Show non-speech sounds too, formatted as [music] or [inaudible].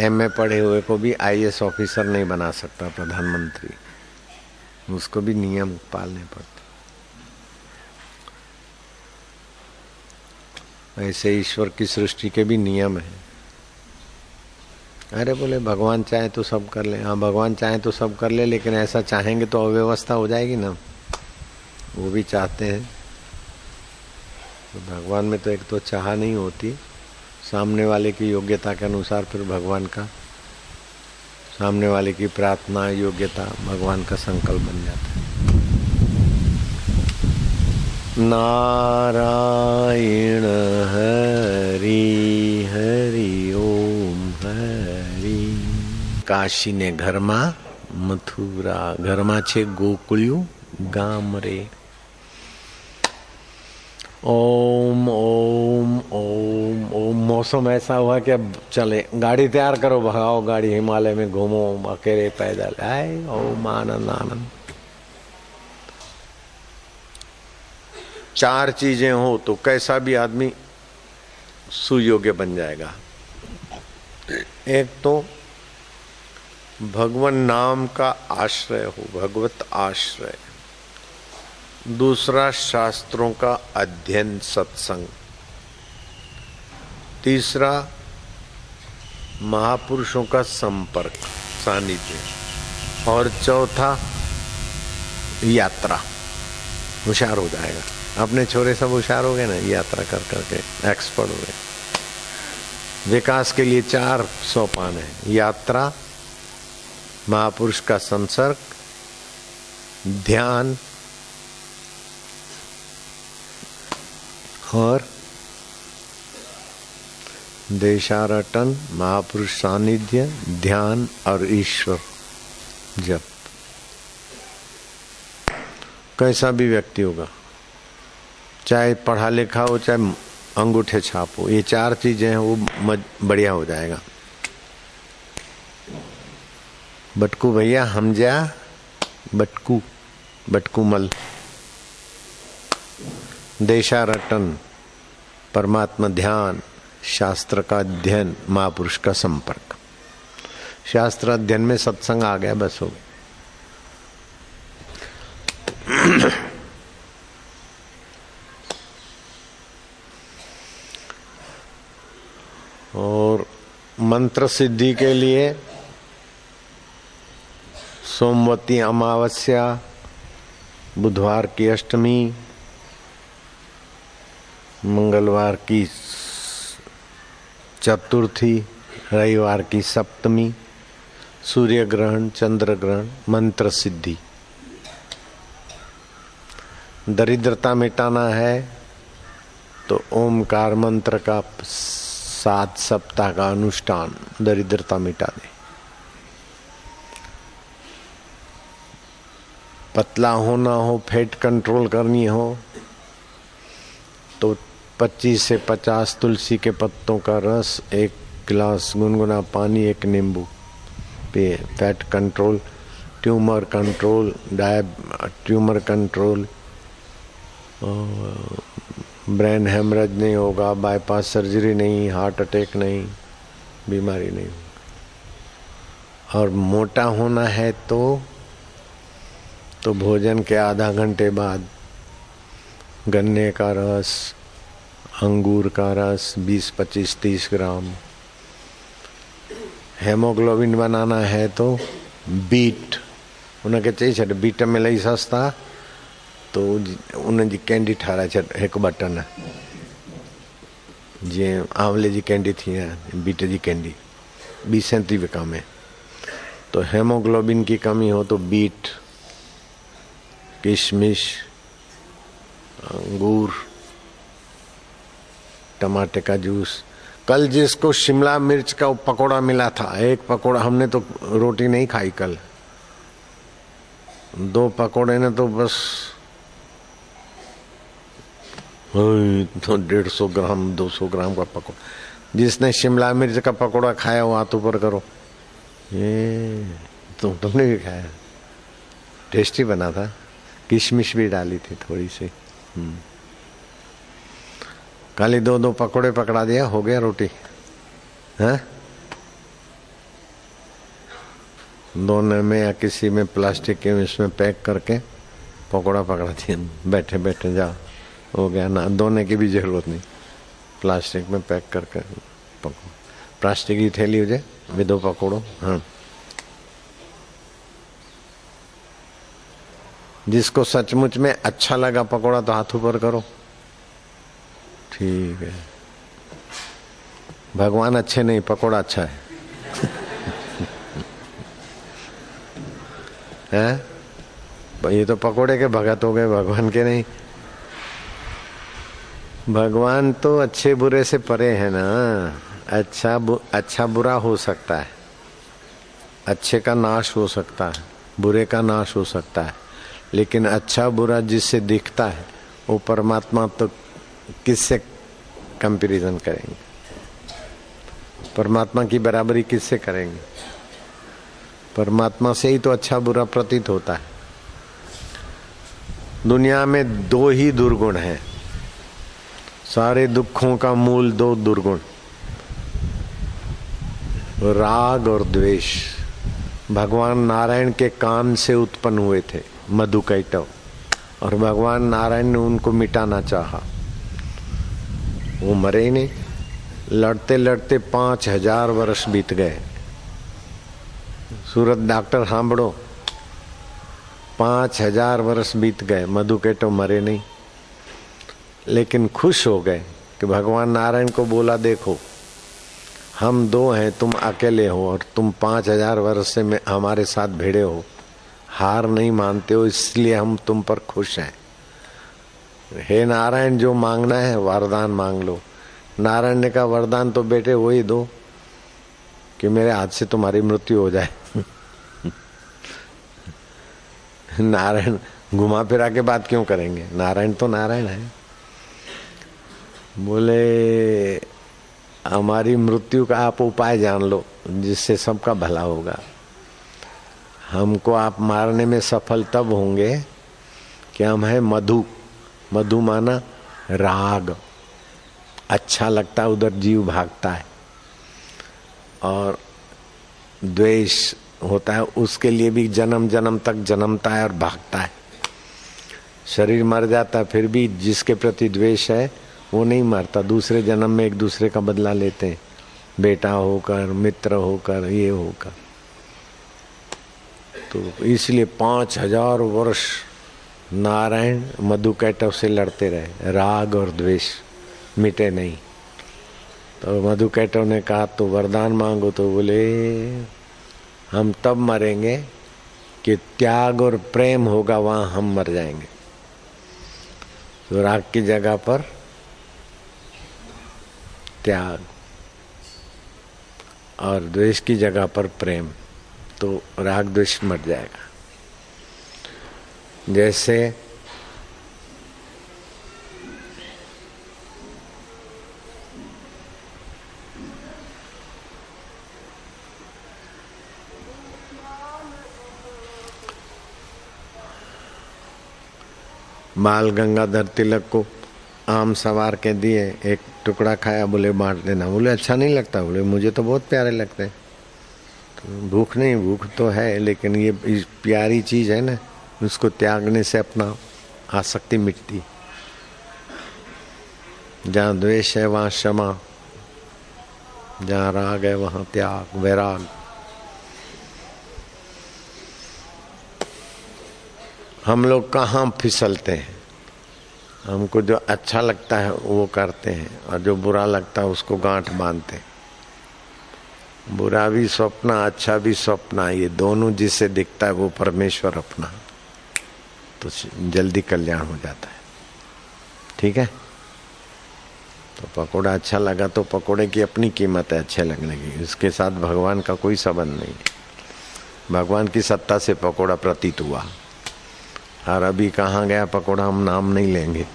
MA पढ़े हुए को भी आईएएस ऑफिसर नहीं बना सकता प्रधानमंत्री। उसको भी नियम पालने पड़ते। ऐसे ईश्वर की सृष्टि के भी नियम है। अरे बोले, भगवान चाहे तो सब कर ले। हाँ भगवान चाहे तो सब कर ले, लेकिन ऐसा चाहेंगे तो अव्यवस्था हो जाएगी ना। वो भी चाहते हैं। तो भगवान में तो एक तो चाह नहीं होती। सामने वाले की योग्यता के अनुसार फिर भगवान का सामने वाले की प्रार्थना योग्यता भगवान का संकल्प बन जाता है नारायण हरि हरि ओम हरि કાશી ને ઘરમાં મથુરા ઘરમાં છે ગોકુળિયું ગામ રે ओम ओम ओम ओम मौसम ऐसा हुआ कि अब चले, गाड़ी तैयार करो, भगाओ गाड़ी, हिमालय में घूमो, अकेले पैदल, आए ओम आनंद आनंद। चार चीज़ें हो तो कैसा भी आदमी सुयोग्य बन जाएगा। एक तो भगवान नाम का आश्रय हो, भगवत आश्रय। दूसरा शास्त्रों का अध्ययन सत्संग। तीसरा, महापुरुषों का संपर्क, सानिध्य। और चौथा, यात्रा। होशियार हो जाएगा। अपने छोरे सब होशियार हो गए ना? यात्रा कर करके एक्सपर्ट हो गए। विकास के लिए चार सोपान है। यात्रा, महापुरुष का संसर्ग, ध्यान, और देशारटन, महापुरुष सानिध्य, ध्यान और ईश्वर, जप। कैसा भी व्यक्ति होगा, चाहे पढ़ा लिखा हो, चाहे अंगूठे छाप हो, ये चार चीज़ें हैं, वो बढ़िया हो जाएगा। बटकू भैया, हम जा बटकू बटकू मल। देशारटन, परमात्मा ध्यान। शास्त्र का अध्ययन महापुरुष का संपर्क। शास्त्र अध्ययन में सत्संग आ गया, बस हो और मंत्र सिद्धि के लिए सोमवती अमावस्या, बुधवार की अष्टमी, मंगलवार की चतुर्थी, रविवार की सप्तमी सूर्य ग्रहण चंद्र ग्रहण मंत्र सिद्धि। दरिद्रता मिटाना है तो ओमकार मंत्र का सात सप्ताह का अनुष्ठान, दरिद्रता मिटा दे पतला होना हो, फैट कंट्रोल करनी हो तो 25 से 50 तुलसी के पत्तों का रस, एक गिलास गुनगुना पानी, एक नींबू पे फैट कंट्रोल ट्यूमर कंट्रोल डायब ट्यूमर कंट्रोल ब्रेन हेमरेज नहीं होगा बाईपास सर्जरी नहीं हार्ट अटैक नहीं, बीमारी नहीं और मोटा होना है तो तो भोजन के आधा घंटे बाद गन्ने का रस अंगूर का रस 20 25 30 ग्राम। हेमोग्लोबिन बनाना है तो बीट उनखे चई छॾ बीट मिलई सस्ता तो उनजी कैंडी ठाराए छॾ हिकु ॿ जीअं आंवले जी कैंडी थी आहे बीट जी कैंडी ॿी सैंती विकामे तो हेमोग्लोबिन की कमी हो तो बीट, किशमिश, अंगूर टमाटे का जूस। कल जिसको शिमला मिर्च का पकोड़ा मिला था, एक पकोड़ा हमने तो रोटी नहीं खाई कल। दो पकोड़े ने तो बस तो डेढ़ सौ ग्राम, दो सौ ग्राम का पकोड़ा। जिसने शिमला मिर्च का पकोड़ा खाया, वो हाथ ऊपर करो। ये तो तुमने भी खाया। टेस्टी बना था। किशमिश भी डाली थी थोड़ी सी। हम्म। खाली दो दो पकोड़े पकड़ा दिया हो गया रोटी। है? दोने में या किसी में प्लास्टिक के इसमें पैक करके पकौड़ा पकड़ा दिया। बैठे बैठे जाओ हो गया ना। दोने की भी ज़रूरत नहीं। प्लास्टिक में पैक करके पको प्लास्टिक की थैली हो जाए, विदो पकौड़ो हाँ। जिसको सचमुच में अच्छा लगा पकौड़ा तो हाथ ऊपर करो। ठीक है। भगवान अच्छे नहीं पकौड़ा अच्छा है। [laughs] हैं? ये तो पकोड़े के भगत हो गए भगवान के नहीं। भगवान तो अच्छे बुरे से परे है ना। अच्छा बु, अच्छा बुरा हो सकता है। अच्छे का नाश हो सकता है बुरे का नाश हो सकता है। लेकिन अच्छा बुरा जिससे दिखता है वो परमात्मा तो किससे कंपैरिजन करेंगे? परमात्मा की बराबरी किससे करेंगे? परमात्मा से ही तो अच्छा बुरा प्रतीत होता है। दुनिया में दो ही दुर्गुण हैं। सारे दुखों का मूल दो दुर्गुण। राग और द्वेष। भगवान नारायण के कान से उत्पन्न हुए थे मधु कैटव और भगवान नारायण ने उनको मिटाना चाहा। वो मरे ही नहीं। लड़ते लड़ते पाँच हज़ार वर्ष बीत गए। सूरत डॉक्टर सांभड़ो पाँच हज़ार वर्ष बीत गए, मधु केटो मरे नहीं। लेकिन खुश हो गए कि भगवान नारायण को बोला, देखो, हम दो हैं, तुम अकेले हो और तुम पाँच हज़ार वर्ष से हमारे साथ भिड़े हो। हार नहीं मानते हो, इसलिए हम तुम पर खुश हैं। हे नारायण, जो मांगना है, वरदान मांग लो। नारायण ने कहा, वरदान तो बेटे वही दो, कि मेरे हाथ से तुम्हारी मृत्यु हो जाए। [laughs] नारायण घुमा फिरा के बात क्यों करेंगे? नारायण तो नारायण है। बोले, हमारी मृत्यु का आप उपाय जान लो, जिससे सबका भला होगा। हमको आप मारने में सफल तब होंगे कि हम हैं मधु। मधु माना राग। अच्छा लगता उधर जीव भागता है। और द्वेष होता है, उसके लिए भी जन्म जन्म तक जन्मता है और भागता है। शरीर मर जाता है, फिर भी जिसके प्रति द्वेष है, वो नहीं मरता। दूसरे जन्म में एक दूसरे का बदला लेते हैं। बेटा होकर, मित्र होकर, ये होकर। तो इसलिए पाँच हज़ार वर्ष नारायण मधु कैटव से लड़ते रहे, राग और द्वेष मिटे नहीं। तो मधु कैटव ने कहा तो वरदान मांगो। तो बोले, हम तब मरेंगे कि त्याग और प्रेम होगा, वहाँ हम मर जाएँगे। तो राग की जगह पर त्याग और द्वेष की जगह पर प्रेम तो राग द्वेष मर जाएगा। जैसे बाल गंगाधर तिलक को आम सवार के दिए, एक टुकड़ा खाया, बोले, बांट देना। बोले अच्छा नहीं लगता। बोले, मुझे तो बहुत प्यारे लगते हैं। तो भूख नहीं, भूख तो है, लेकिन ये प्यारी चीज़ है ना उसको त्यागने से अपना आसक्ति मिटती। जहाँ द्वेष है, वहाँ क्षमा। जहाँ राग है, वहाँ त्याग, वैराग। हम लोग कहाँ फिसलते हैं? हमको जो अच्छा लगता है, वो करते हैं, और जो बुरा लगता है, उसको गांठ बांधते हैं। बुरा भी स्वप्न अच्छा भी स्वप्न ये दोनों जिसे दिखता है, वो परमेश्वर अपना तो जल्दी कल्याण हो जाता है। ठीक है? तो पकोड़ा अच्छा लगा तो पकोड़े की अपनी कीमत है, अच्छे लगने की। उसके साथ भगवान का कोई संबंध नहीं। भगवान की सत्ता से पकोड़ा प्रतीत हुआ। और अभी कहाँ गया पकोड़ा? हम नाम नहीं लेंगे।